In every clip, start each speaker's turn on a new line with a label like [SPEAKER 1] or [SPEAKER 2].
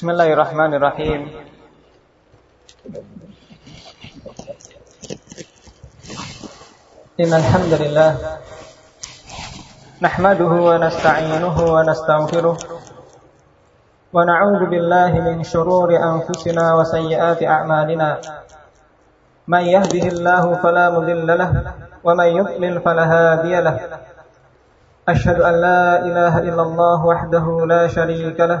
[SPEAKER 1] بسم الله الرحمن الرحيم إن الحمد لله نحمده ونستعينه ونستغفره ونعوذ بالله من شرور أنفسنا وسيئات أعمالنا من يهده الله فلا مضل له ومن يضلل فلا هادي له أشهد أن لا إله إلا الله وحده لا شريك له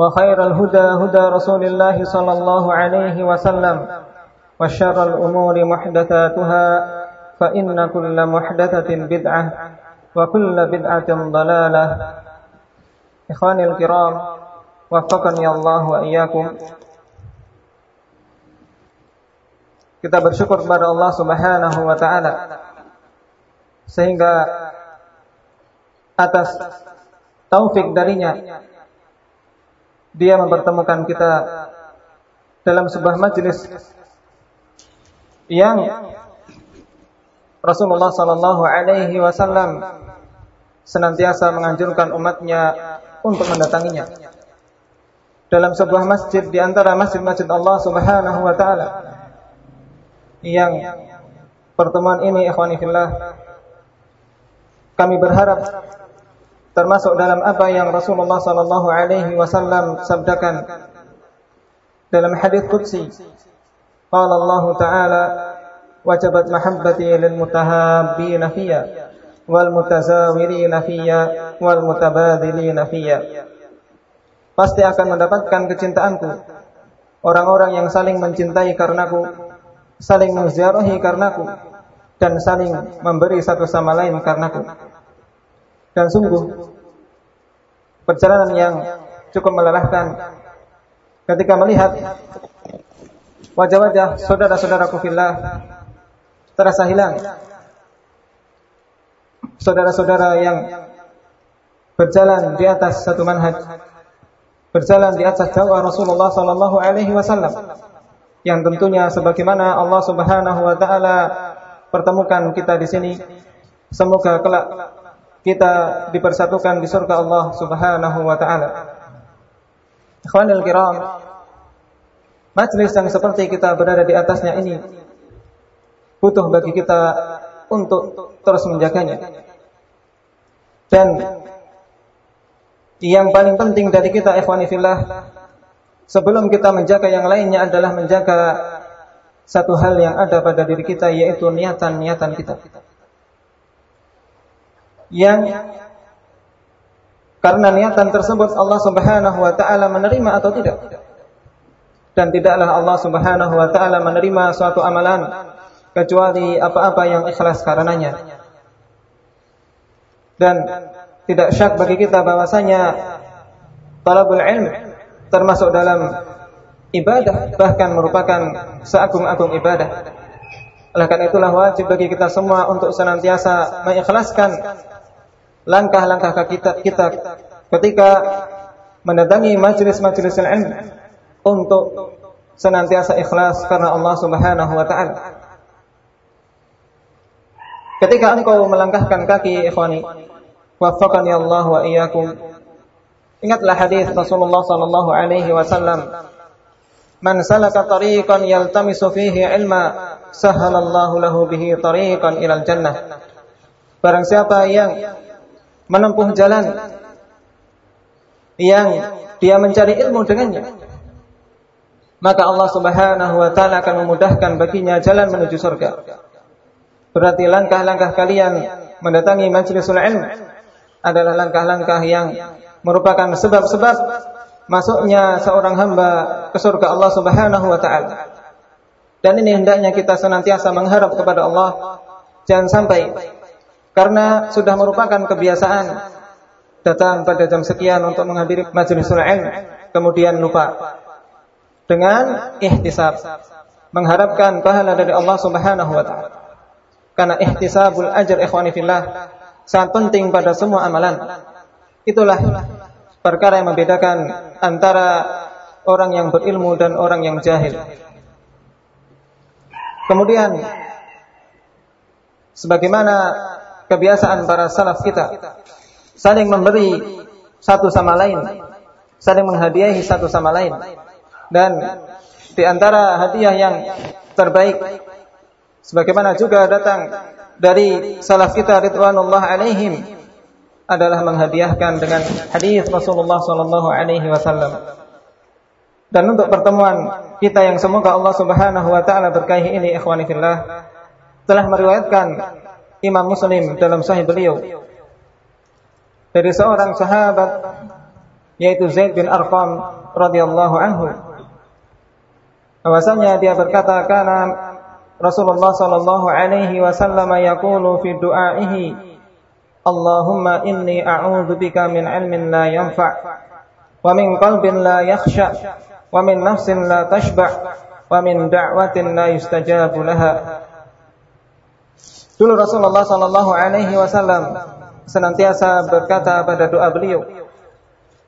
[SPEAKER 1] وخير الهدى هدى رسول الله صلى الله عليه وسلم وشر الأمور محدثاتها فإن كل محدثة بدعة وكل بدعة ضلالة إخواني الكرام وفقني الله وإياكم Kita bersyukur kepada Allah Subhanahu wa taala sehingga atas taufik darinya dia mempertemukan kita dalam sebuah majelis yang Rasulullah sallallahu alaihi wasallam senantiasa menganjurkan umatnya untuk mendatanginya. Dalam sebuah masjid di antara masjid-masjid Allah Subhanahu wa taala yang pertemuan ini ikhwani kami berharap termasuk dalam apa yang Rasulullah sallallahu alaihi wasallam sabdakan dalam hadis qudsi. Qala Allah taala wajabat mahabbati lil mutahabbina fiyya wal mutazawirina fiyya wal mutabadilina fiyya. Pasti akan mendapatkan kecintaanku. Orang-orang yang saling mencintai karenaku saling menziarahi karenaku dan saling memberi satu sama lain karenaku dan sungguh perjalanan yang cukup melelahkan ketika melihat wajah-wajah saudara-saudaraku fillah terasa hilang. Saudara-saudara yang berjalan di atas satu manhaj, berjalan di atas dakwah Rasulullah sallallahu alaihi wasallam yang tentunya sebagaimana Allah Subhanahu wa taala pertemukan kita di sini semoga kelak kita dipersatukan di surga Allah Subhanahu wa taala. Ikhwanul kiram, majlis yang seperti kita berada di atasnya ini butuh bagi kita untuk terus menjaganya. Dan yang paling penting dari kita ikhwani fillah sebelum kita menjaga yang lainnya adalah menjaga satu hal yang ada pada diri kita yaitu niatan-niatan kita yang karena niatan tersebut Allah Subhanahu wa taala menerima atau tidak. Dan tidaklah Allah Subhanahu wa taala menerima suatu amalan kecuali apa-apa yang ikhlas karenanya. Dan tidak syak bagi kita bahwasanya talabul ilm termasuk dalam ibadah bahkan merupakan seagung-agung ibadah. Oleh karena itulah wajib bagi kita semua untuk senantiasa mengikhlaskan langkah-langkah kita kita ketika mendatangi majelis-majelis ilmu untuk senantiasa ikhlas karena Allah Subhanahu wa taala. Ketika engkau melangkahkan kaki ikhwani, waffaqani Allah wa iyyakum. Ingatlah hadis Rasulullah sallallahu alaihi wasallam, "Man salaka tariqan yaltamisu fihi ilma, sahhalallahu lahu bihi tariqan ilal jannah." Barang siapa yang menempuh jalan yang dia mencari ilmu dengannya maka Allah Subhanahu wa taala akan memudahkan baginya jalan menuju surga. Berarti langkah-langkah kalian mendatangi majlisul ilm adalah langkah-langkah yang merupakan sebab-sebab masuknya seorang hamba ke surga Allah Subhanahu wa taala. Dan ini hendaknya kita senantiasa mengharap kepada Allah jangan sampai karena sudah merupakan kebiasaan datang pada jam sekian untuk menghadiri majlisul ilm kemudian lupa dengan ihtisab mengharapkan pahala dari Allah Subhanahu wa taala. Karena ihtisabul ajr ikhwani fillah sangat penting pada semua amalan. Itulah perkara yang membedakan antara orang yang berilmu dan orang yang jahil. Kemudian sebagaimana kebiasaan para salaf kita saling memberi satu sama lain, saling menghadiahi satu sama lain. Dan di antara hadiah yang terbaik sebagaimana juga datang dari salaf kita ridwanullah alaihim adalah menghadiahkan dengan hadis Rasulullah sallallahu alaihi wasallam. Dan untuk pertemuan kita yang semoga Allah Subhanahu wa taala berkahi ini ikhwani fillah telah meriwayatkan Imam Muslim dalam sahih beliau. Dari seorang sahabat yaitu Zaid bin Arqam radhiyallahu anhu. Bahwasanya dia berkata karena Rasulullah sallallahu alaihi wasallam yaqulu fi du'aihi Allahumma inni a'udzu bika min ilmin la yanfa' wa min qalbin la yakhsha wa min nafsin la tashba' wa min da'watin la yustajabu laha Dulu Rasulullah sallallahu alaihi wasallam senantiasa berkata pada doa beliau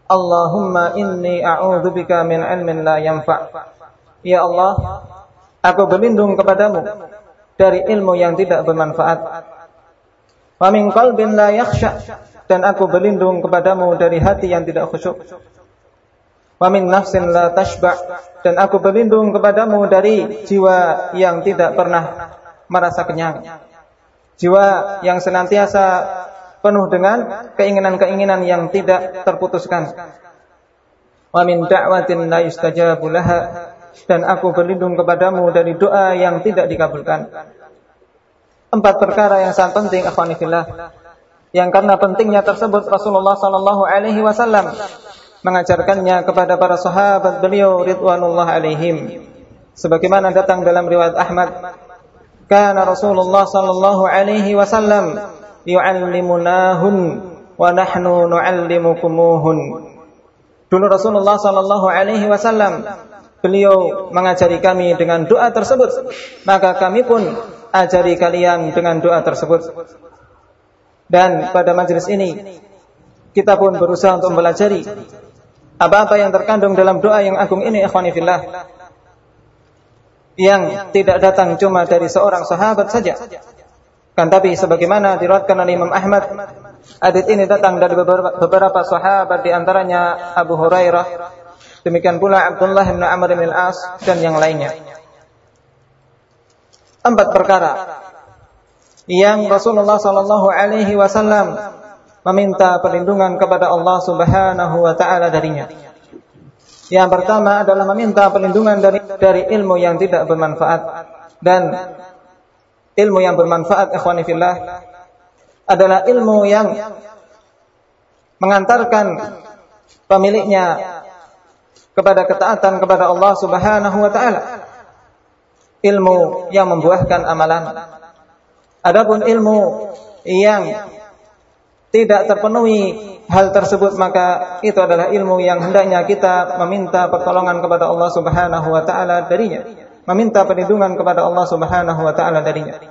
[SPEAKER 1] Allahumma inni a'udzu bika min ilmin la yanfa' Ya Allah aku berlindung kepadamu dari ilmu yang tidak bermanfaat Wa min qalbin la yakhsha dan aku berlindung kepadamu dari hati yang tidak khusyuk. Wa min nafsin la tashba dan aku berlindung kepadamu dari jiwa yang tidak pernah merasa kenyang. Jiwa yang senantiasa penuh dengan keinginan-keinginan yang tidak terputuskan. Wa min da'watin la yustajabu laha dan aku berlindung kepadamu dari doa yang tidak dikabulkan. Empat perkara yang sangat penting akhwanifillah. Yang karena pentingnya tersebut Rasulullah sallallahu alaihi wasallam mengajarkannya kepada para sahabat beliau ridwanullah alaihim. Sebagaimana datang dalam riwayat Ahmad, kana Rasulullah sallallahu alaihi wasallam yu'allimunahun wa nahnu nu'allimukumuhun. Dulu Rasulullah sallallahu alaihi wasallam beliau mengajari kami dengan doa tersebut, maka kami pun ajari kalian dengan doa tersebut. Dan pada majelis ini kita pun berusaha untuk mempelajari apa-apa yang terkandung dalam doa yang agung ini ikhwani fillah. Yang tidak datang cuma dari seorang sahabat saja. Kan tapi sebagaimana diriwayatkan oleh Imam Ahmad, hadis ini datang dari beberapa, beberapa sahabat di antaranya Abu Hurairah, demikian pula Abdullah bin Amr bin Al-As dan yang lainnya empat perkara yang Rasulullah sallallahu alaihi wasallam meminta perlindungan kepada Allah Subhanahu wa taala darinya. Yang pertama adalah meminta perlindungan dari dari ilmu yang tidak bermanfaat dan ilmu yang bermanfaat ikhwani adalah ilmu yang mengantarkan pemiliknya kepada ketaatan kepada Allah Subhanahu wa taala ilmu yang membuahkan amalan. Adapun ilmu yang tidak terpenuhi hal tersebut maka itu adalah ilmu yang hendaknya kita meminta pertolongan kepada Allah Subhanahu wa taala darinya, meminta perlindungan kepada Allah Subhanahu wa taala darinya.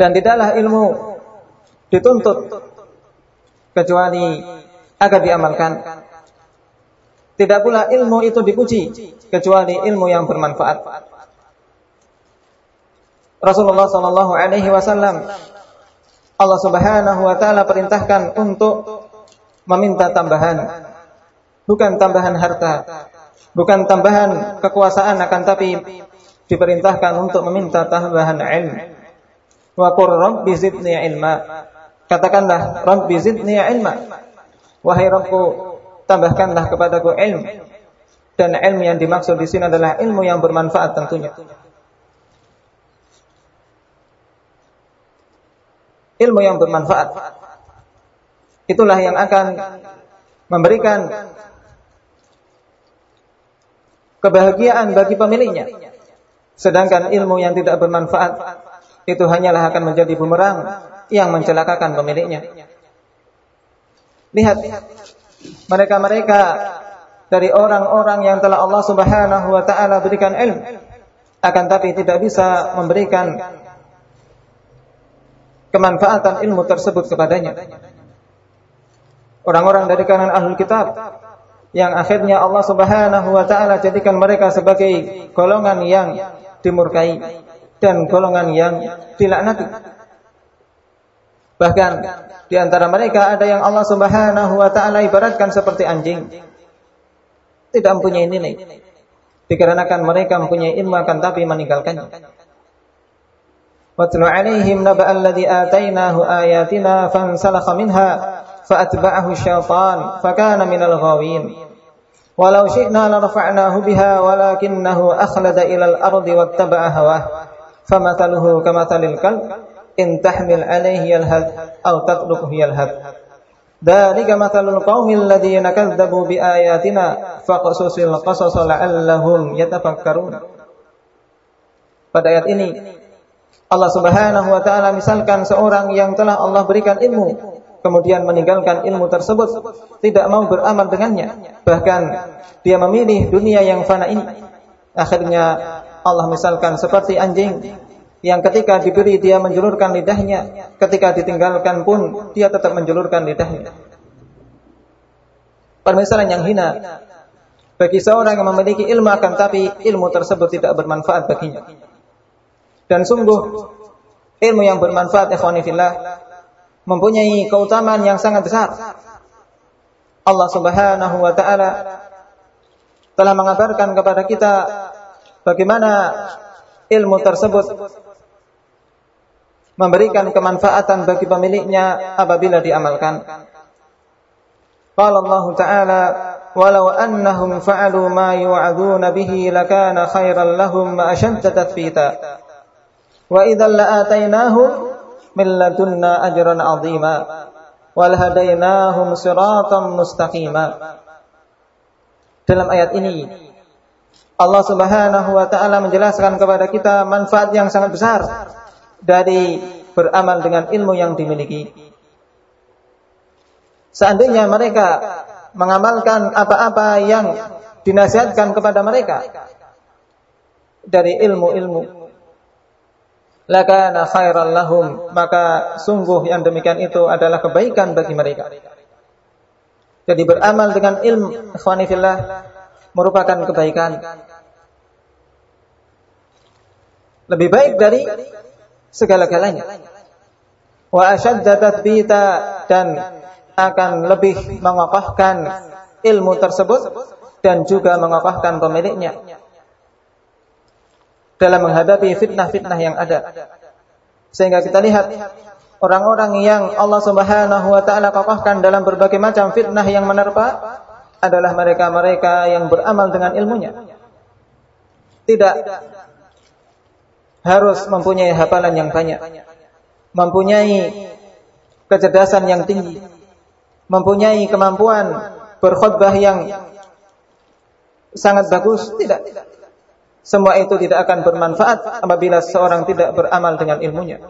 [SPEAKER 1] Dan tidaklah ilmu dituntut kecuali agar diamalkan. Tidak pula ilmu itu dipuji kecuali ilmu yang bermanfaat. Rasulullah sallallahu alaihi wasallam Allah Subhanahu wa taala perintahkan untuk meminta tambahan. Bukan tambahan harta bukan tambahan kekuasaan akan tapi diperintahkan untuk meminta tambahan ilmu wa qur rabbi zidni ilma. Katakanlah rabbi zidni ilma. Wahai Rabbku tambahkanlah kepadaku ilmu Dan ilmu yang dimaksud di sini adalah ilmu yang bermanfaat tentunya. Ilmu yang bermanfaat. Itulah yang akan memberikan kebahagiaan bagi pemiliknya. Sedangkan ilmu yang tidak bermanfaat itu hanyalah akan menjadi bumerang yang mencelakakan pemiliknya. Lihat mereka-mereka dari orang-orang yang telah Allah Subhanahu wa taala berikan ilmu akan tapi tidak bisa memberikan kemanfaatan ilmu tersebut kepadanya. Orang-orang dari kalangan ahlul kitab yang akhirnya Allah Subhanahu wa taala jadikan mereka sebagai golongan yang dimurkai dan golongan yang dilaknati. Bahkan di antara mereka ada yang Allah Subhanahu wa taala ibaratkan seperti anjing. Tidak mempunyai nilai. Dikarenakan mereka mempunyai ilmu akan tapi meninggalkannya. Watlu alaihim naba alladhi atainahu ayatina fansalakha minha فأتبعه الشيطان فكان من الغاوين. ولو شئنا لرفعناه بها ولكنه أخلد إلى الأرض واتبع هواه. فمثله كمثل الكلب إن تحمل عليه يلهث أو تتركه يلهث. ذلك مثل القوم الذين كذبوا بآياتنا فقصص القصص لعلهم يتفكرون. Pada ayat ini Allah Subhanahu wa taala misalkan seorang yang telah Allah berikan ilmu kemudian meninggalkan ilmu tersebut, tidak mau beramal dengannya, bahkan dia memilih dunia yang fana ini. Akhirnya Allah misalkan seperti anjing yang ketika diberi dia menjulurkan lidahnya, ketika ditinggalkan pun dia tetap menjulurkan lidahnya. Permisalan yang hina bagi seorang yang memiliki ilmu akan tapi ilmu tersebut tidak bermanfaat baginya. Dan sungguh ilmu yang bermanfaat ikhwani fillah mempunyai keutamaan yang sangat besar. Allah Subhanahu wa taala telah mengabarkan kepada kita bagaimana ilmu tersebut memberikan kemanfaatan bagi pemiliknya apabila diamalkan. Qala Allah Ta'ala walau annahum fa'alu ma yu'aduna bihi lakana khairan lahum ashadda tathbita wa idzal la'atainahum min ladunna ajran azima wal hadainahum siratan mustaqima dalam ayat ini Allah Subhanahu wa taala menjelaskan kepada kita manfaat yang sangat besar dari beramal dengan ilmu yang dimiliki. Seandainya mereka mengamalkan apa-apa yang dinasihatkan kepada mereka dari ilmu-ilmu lakana khairan lahum. Maka sungguh yang demikian itu adalah kebaikan bagi mereka. Jadi beramal dengan ilmu ikhwanifillah merupakan kebaikan. Lebih baik dari segala-galanya. Wa ashadda tathbita dan akan lebih mengokohkan ilmu tersebut dan juga mengokohkan pemiliknya dalam menghadapi fitnah-fitnah yang ada. Sehingga kita lihat orang-orang yang Allah Subhanahu wa taala kokohkan dalam berbagai macam fitnah yang menerpa adalah mereka-mereka yang beramal dengan ilmunya. Tidak harus mempunyai hafalan yang banyak, mempunyai kecerdasan yang tinggi, mempunyai kemampuan berkhutbah yang sangat bagus, tidak. Semua itu tidak akan bermanfaat apabila seorang tidak beramal dengan ilmunya.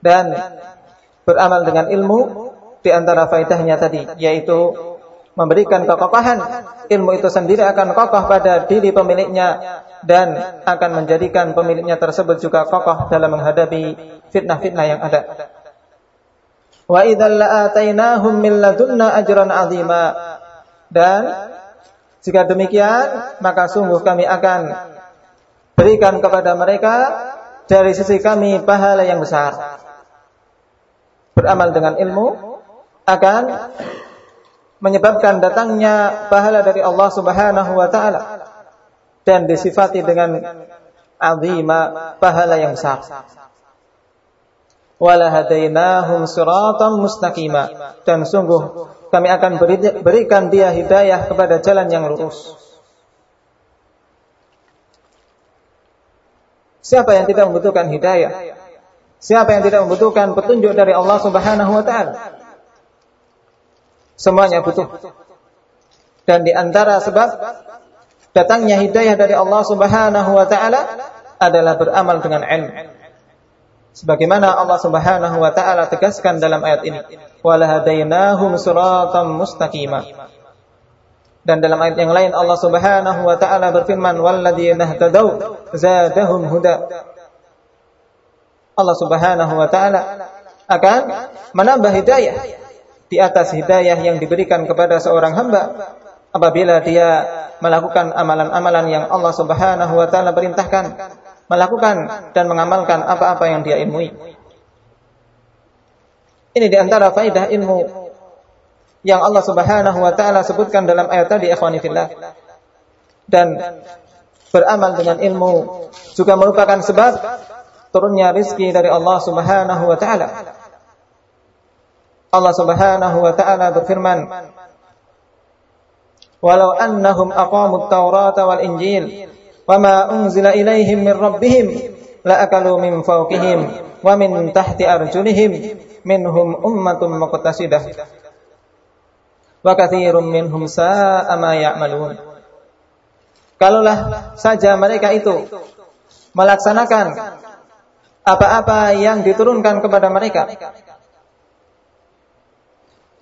[SPEAKER 1] Dan beramal dengan ilmu di antara faedahnya tadi yaitu memberikan kekokohan. Ilmu itu sendiri akan kokoh pada diri pemiliknya dan akan menjadikan pemiliknya tersebut juga kokoh dalam menghadapi fitnah-fitnah yang ada. Wa idzal la'atainahum min ladunna ajran 'azima. Dan jika demikian, maka sungguh kami akan berikan kepada mereka dari sisi kami pahala yang besar. Beramal dengan ilmu akan menyebabkan datangnya pahala dari Allah Subhanahu wa taala dan disifati dengan azima pahala yang besar. Wala hadainahum siratan mustaqima dan sungguh kami akan berikan dia hidayah kepada jalan yang lurus. Siapa yang tidak membutuhkan hidayah? Siapa yang tidak membutuhkan petunjuk dari Allah Subhanahu wa taala? Semuanya butuh. Dan di antara sebab datangnya hidayah dari Allah Subhanahu wa taala adalah beramal dengan ilmu. Sebagaimana Allah Subhanahu wa taala tegaskan dalam ayat ini, "Walahadainahum siratan mustaqima." Dan dalam ayat yang lain Allah Subhanahu wa taala berfirman, "Walladzina ihtadaw zadahum huda." Allah Subhanahu wa taala akan menambah hidayah di atas hidayah yang diberikan kepada seorang hamba apabila dia melakukan amalan-amalan yang Allah Subhanahu wa taala perintahkan, melakukan dan mengamalkan apa-apa yang dia ilmui. Ini di antara faidah ilmu yang Allah Subhanahu wa taala sebutkan dalam ayat tadi ikhwani fillah. Dan beramal dengan ilmu juga merupakan sebab turunnya rizki dari Allah Subhanahu wa taala. Allah Subhanahu wa taala berfirman, "Walau annahum aqamut Taurat wal Injil wama unzila ilaihim min rabbihim la'akalu min wa min tahti arjulihim minhum ummatun muqtasidah wa ma ya'malun." Kalaulah saja mereka itu melaksanakan apa-apa yang diturunkan kepada mereka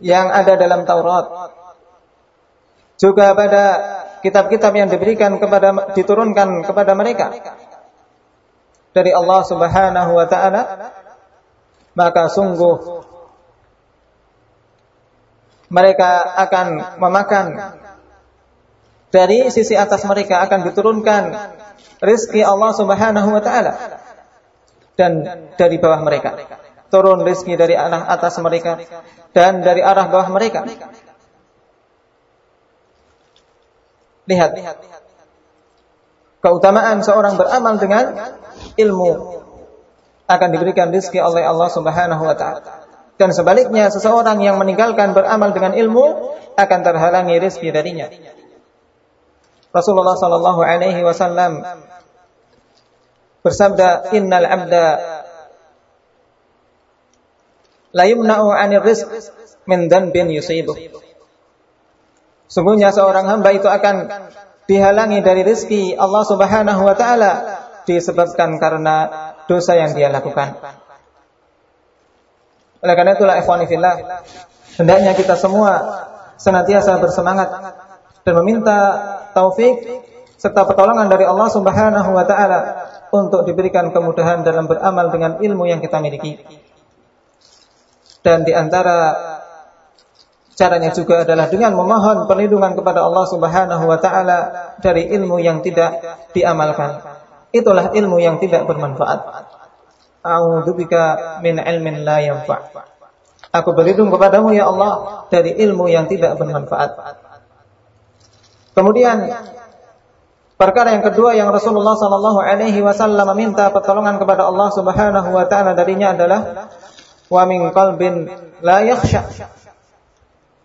[SPEAKER 1] yang ada dalam Taurat juga pada kitab-kitab yang diberikan kepada diturunkan kepada mereka dari Allah Subhanahu wa taala maka sungguh mereka akan memakan dari sisi atas mereka akan diturunkan rizki Allah Subhanahu wa taala dan dari bawah mereka. Turun rezeki dari arah atas mereka dan dari arah bawah mereka. Lihat. Keutamaan seorang beramal dengan ilmu akan diberikan rezeki oleh Allah Subhanahu wa taala. Dan sebaliknya seseorang yang meninggalkan beramal dengan ilmu akan terhalangi rezeki darinya. Rasulullah sallallahu alaihi wasallam bersabda innal abda la yumna'u 'anil rizq min dhanbin yusibuh Sungguhnya seorang hamba itu akan dihalangi dari rezeki Allah Subhanahu wa taala disebabkan karena dosa yang dia lakukan. Oleh karena itulah ikhwani fillah, hendaknya kita semua senantiasa bersemangat dan meminta taufik serta pertolongan dari Allah Subhanahu wa taala untuk diberikan kemudahan dalam beramal dengan ilmu yang kita miliki. Dan di antara caranya juga adalah dengan memohon perlindungan kepada Allah Subhanahu wa taala dari ilmu yang tidak diamalkan. Itulah ilmu yang tidak bermanfaat. A'udzubika min ilmin la yanfa'. Aku berlindung kepadamu ya Allah dari ilmu yang tidak bermanfaat. Kemudian Perkara yang kedua yang Rasulullah sallallahu alaihi wasallam meminta pertolongan kepada Allah Subhanahu wa taala darinya adalah wa min qalbin la yakhsha.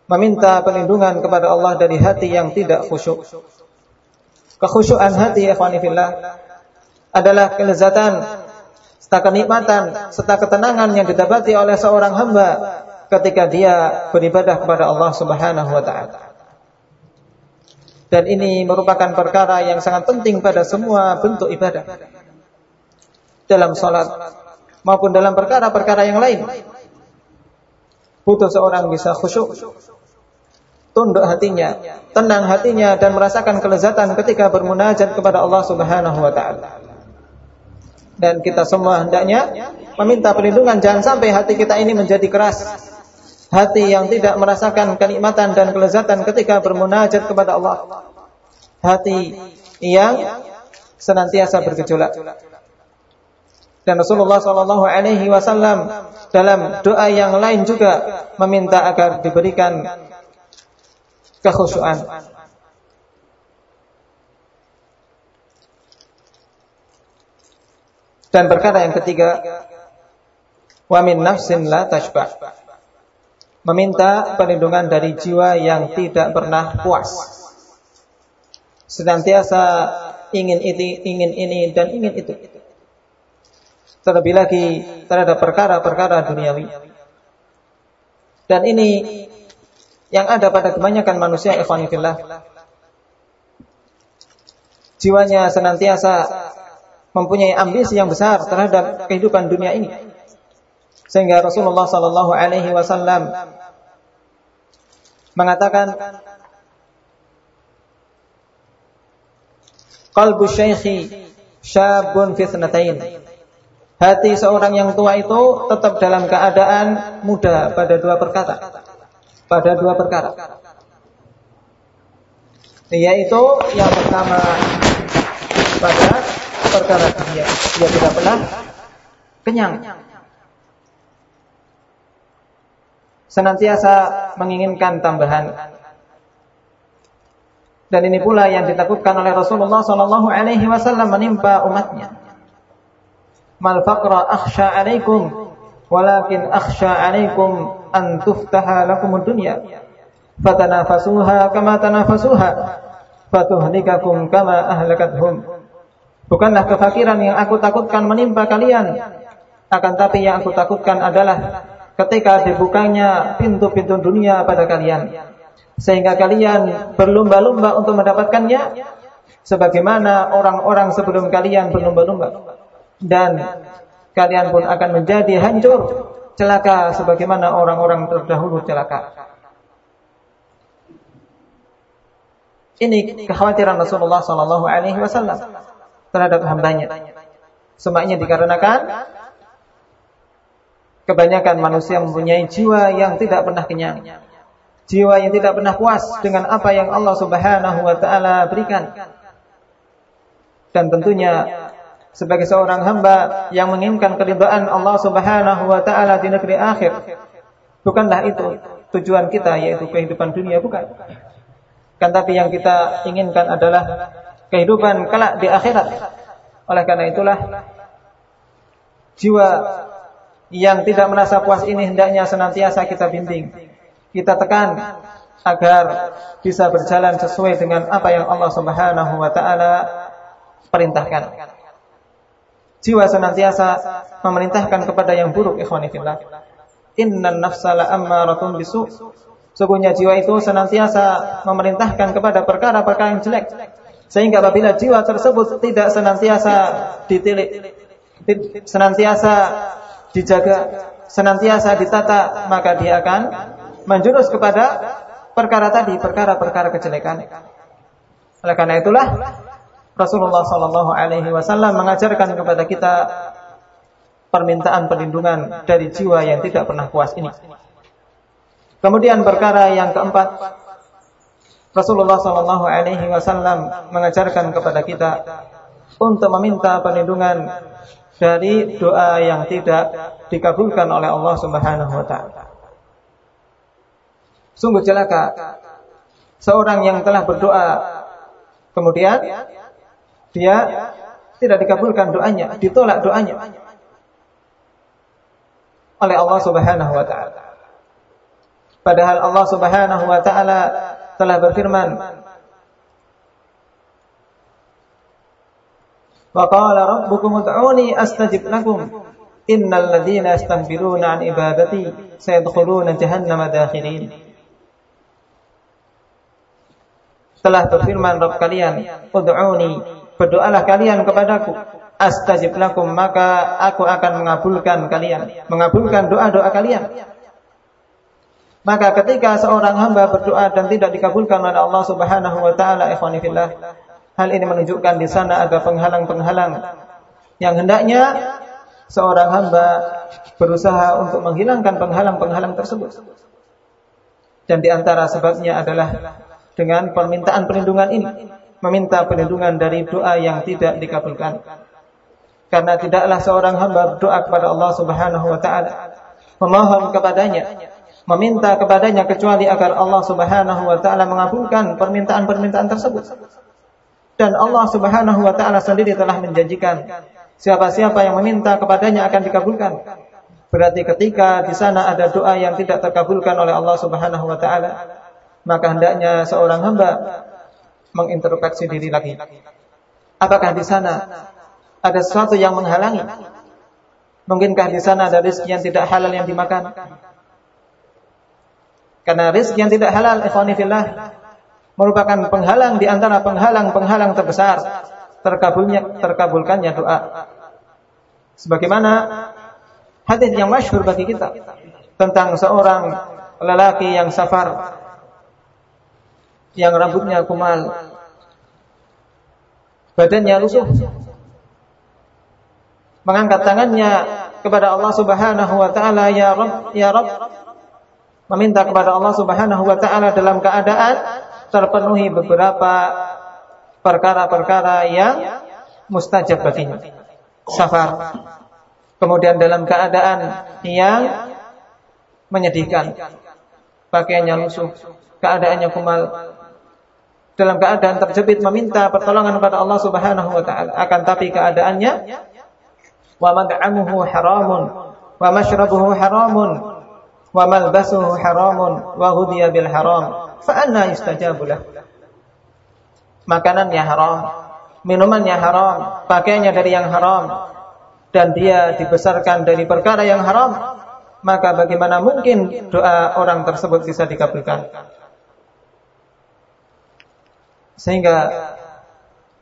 [SPEAKER 1] Meminta perlindungan kepada Allah dari hati yang tidak khusyuk. Kekhusyukan hati ya fillah adalah kelezatan serta kenikmatan serta ketenangan yang didapati oleh seorang hamba ketika dia beribadah kepada Allah Subhanahu wa taala. Dan ini merupakan perkara yang sangat penting pada semua bentuk ibadah. Dalam salat maupun dalam perkara-perkara yang lain. Butuh seorang bisa khusyuk, tunduk hatinya, tenang hatinya dan merasakan kelezatan ketika bermunajat kepada Allah Subhanahu wa taala. Dan kita semua hendaknya meminta perlindungan jangan sampai hati kita ini menjadi keras hati yang tidak merasakan kenikmatan dan kelezatan ketika bermunajat kepada Allah. Hati yang senantiasa bergejolak. Dan Rasulullah Shallallahu Alaihi Wasallam dalam doa yang lain juga meminta agar diberikan kekhusyuan. Dan perkara yang ketiga, wa min nafsin la tashba' meminta perlindungan dari jiwa yang tidak pernah puas. Senantiasa ingin ini, ingin ini dan ingin itu. Terlebih lagi terhadap perkara-perkara duniawi. Dan ini yang ada pada kebanyakan manusia ikhwanifillah. Jiwanya senantiasa mempunyai ambisi yang besar terhadap kehidupan dunia ini. Sehingga Rasulullah sallallahu alaihi wasallam mengatakan qalbu syaikhi syabun fi Hati seorang yang tua itu tetap dalam keadaan muda pada dua perkara. Pada dua perkara. Yaitu yang pertama pada perkara dunia. Dia tidak pernah kenyang. Senantiasa menginginkan tambahan. Dan ini pula yang ditakutkan oleh Rasulullah Sallallahu Alaihi Wasallam menimpa umatnya mal faqra akhsha alaikum walakin akhsha alaikum an tuftaha lakum dunya fatanafasuha kama tanafasuha. Fatuhlikakum kama ahlakathum. Bukanlah kefakiran yang aku takutkan menimpa kalian. Akan tapi yang aku takutkan adalah ketika dibukanya pintu-pintu dunia pada kalian. Sehingga kalian berlomba-lomba untuk mendapatkannya sebagaimana orang-orang sebelum kalian berlomba-lomba. Dan kalian pun akan menjadi hancur celaka sebagaimana orang-orang terdahulu celaka. Ini kekhawatiran Rasulullah Sallallahu Alaihi Wasallam terhadap hambanya. Semaknya dikarenakan kebanyakan manusia mempunyai jiwa yang tidak pernah kenyang. Jiwa yang tidak pernah puas dengan apa yang Allah Subhanahu wa taala berikan. Dan tentunya sebagai seorang hamba yang menginginkan keridhaan Allah Subhanahu wa taala di negeri akhir. Bukanlah itu tujuan kita yaitu kehidupan dunia bukan. Kan tapi yang kita inginkan adalah kehidupan kelak di akhirat. Oleh karena itulah jiwa yang tidak merasa puas ini hendaknya senantiasa kita bimbing, kita tekan agar bisa berjalan sesuai dengan apa yang Allah Subhanahu wa taala perintahkan jiwa senantiasa memerintahkan kepada yang buruk ikhwani fillah. Innan nafsa la ammaratun bisu. Sungguhnya jiwa itu senantiasa memerintahkan kepada perkara-perkara yang jelek. Sehingga apabila jiwa tersebut tidak senantiasa ditilik, senantiasa dijaga, senantiasa ditata, maka dia akan menjurus kepada perkara tadi, perkara-perkara kejelekan. Oleh karena itulah Rasulullah Sallallahu Alaihi Wasallam mengajarkan kepada kita permintaan perlindungan dari jiwa yang tidak pernah puas ini. Kemudian perkara yang keempat, Rasulullah Sallallahu Alaihi Wasallam mengajarkan kepada kita untuk meminta perlindungan dari doa yang tidak dikabulkan oleh Allah Subhanahu Wa Taala. Sungguh celaka seorang yang telah berdoa kemudian dia tidak dikabulkan doanya, ditolak doanya oleh Allah Subhanahu wa taala. Padahal Allah Subhanahu wa taala telah berfirman Wa qala rabbukum ud'uni astajib lakum innal ladzina yastakbiruna an ibadati sayadkhuluna jahannama dakhirin Telah berfirman Rabb kalian ud'uni berdoalah kalian kepadaku. Astajib lakum maka aku akan mengabulkan kalian mengabulkan doa-doa kalian. Maka ketika seorang hamba berdoa dan tidak dikabulkan oleh Allah Subhanahu wa taala ikhwani fillah hal ini menunjukkan di sana ada penghalang-penghalang. Yang hendaknya seorang hamba berusaha untuk menghilangkan penghalang-penghalang tersebut. Dan di antara sebabnya adalah dengan permintaan perlindungan ini meminta perlindungan dari doa yang tidak dikabulkan. Karena tidaklah seorang hamba berdoa kepada Allah Subhanahu wa taala memohon kepadanya, meminta kepadanya kecuali agar Allah Subhanahu wa taala mengabulkan permintaan-permintaan tersebut. Dan Allah Subhanahu wa taala sendiri telah menjanjikan siapa-siapa yang meminta kepadanya akan dikabulkan. Berarti ketika di sana ada doa yang tidak terkabulkan oleh Allah Subhanahu wa taala, maka hendaknya seorang hamba mengintrospeksi diri lagi. Apakah di sana ada sesuatu yang menghalangi? Mungkinkah di sana ada rezeki yang tidak halal yang dimakan? Karena rezeki yang tidak halal, ikhwani fillah, merupakan penghalang di antara penghalang-penghalang terbesar terkabulnya terkabulkannya doa. Sebagaimana hadis yang masyhur bagi kita tentang seorang lelaki yang safar yang rambutnya kumal badannya lusuh mengangkat tangannya kepada Allah Subhanahu wa taala ya Rabb ya Rabb meminta kepada Allah Subhanahu wa taala dalam keadaan terpenuhi beberapa perkara-perkara yang mustajab baginya. Safar. Kemudian dalam keadaan yang menyedihkan. Pakaiannya lusuh, keadaannya kumal. Dalam keadaan terjepit meminta pertolongan kepada Allah Subhanahu wa taala. Akan tapi keadaannya wa mad'amuhu haramun wa mashrabuhu haramun wa malbasuhu haramun wa hudiya bil haram fa anna yustajabu makanannya haram minumannya haram pakaiannya dari yang haram dan dia dibesarkan dari perkara yang haram maka bagaimana mungkin doa orang tersebut bisa dikabulkan sehingga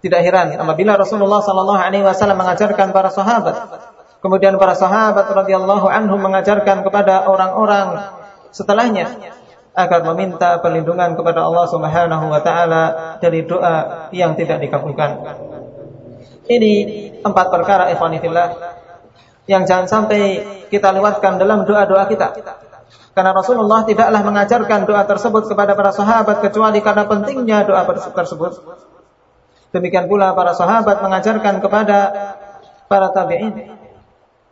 [SPEAKER 1] tidak heran apabila Rasulullah sallallahu alaihi wasallam mengajarkan para sahabat, kemudian para sahabat radhiyallahu anhum mengajarkan kepada orang-orang setelahnya agar meminta perlindungan kepada Allah Subhanahu wa taala dari doa yang tidak dikabulkan. Ini empat perkara ikhwanillah yang jangan sampai kita lewatkan dalam doa-doa kita. Karena Rasulullah tidaklah mengajarkan doa tersebut kepada para sahabat kecuali karena pentingnya doa tersebut. Demikian pula para sahabat mengajarkan kepada para tabi'in.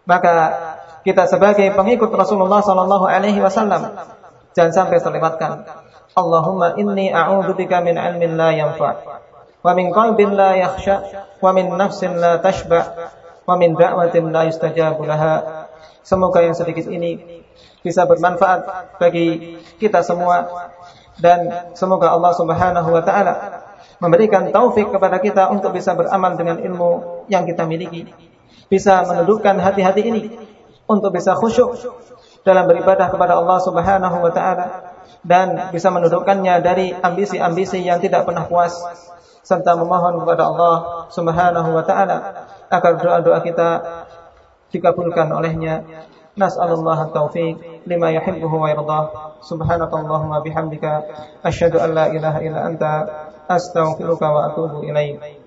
[SPEAKER 1] Maka kita sebagai pengikut Rasulullah sallallahu alaihi wasallam jangan sampai terlewatkan. Allahumma inni a'udzubika min ilmin la yanfa' wa min qalbin la yakhsha wa min nafsin la tashba' wa min da'watin la yustajabu laha. Semoga yang sedikit ini bisa bermanfaat bagi kita semua. Dan semoga Allah Subhanahu wa taala memberikan taufik kepada kita untuk bisa beramal dengan ilmu yang kita miliki, bisa menundukkan hati-hati ini untuk bisa khusyuk dalam beribadah kepada Allah Subhanahu wa taala dan bisa menundukkannya dari ambisi-ambisi yang tidak pernah puas serta memohon kepada Allah Subhanahu wa taala agar doa-doa kita dikabulkan olehnya. Nas'alullah taufiq yuhibbuhu wa yardah. Subhanakallahumma bihamdika asyhadu an la ilaha illa anta astaghfiruka wa atubu ilaik